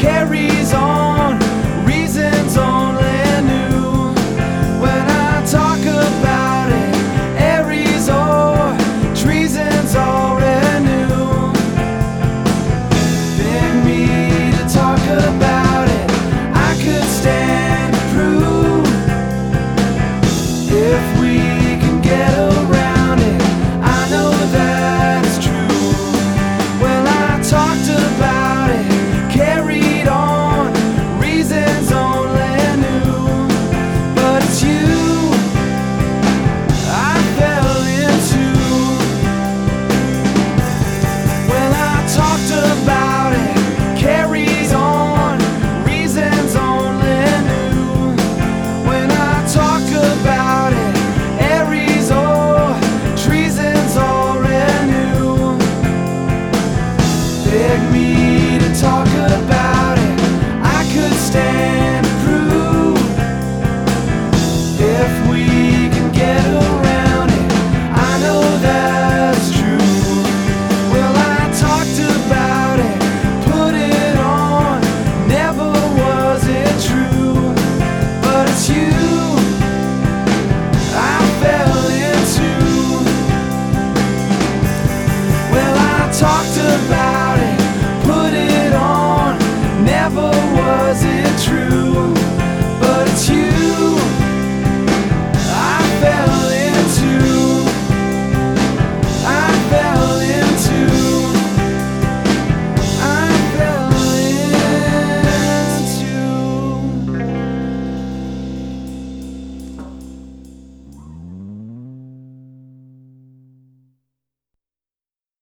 carries on, reasons only new. When I talk about it, Aries or treason's already new. Beg me to talk about it, I could stand to prove if we can get away.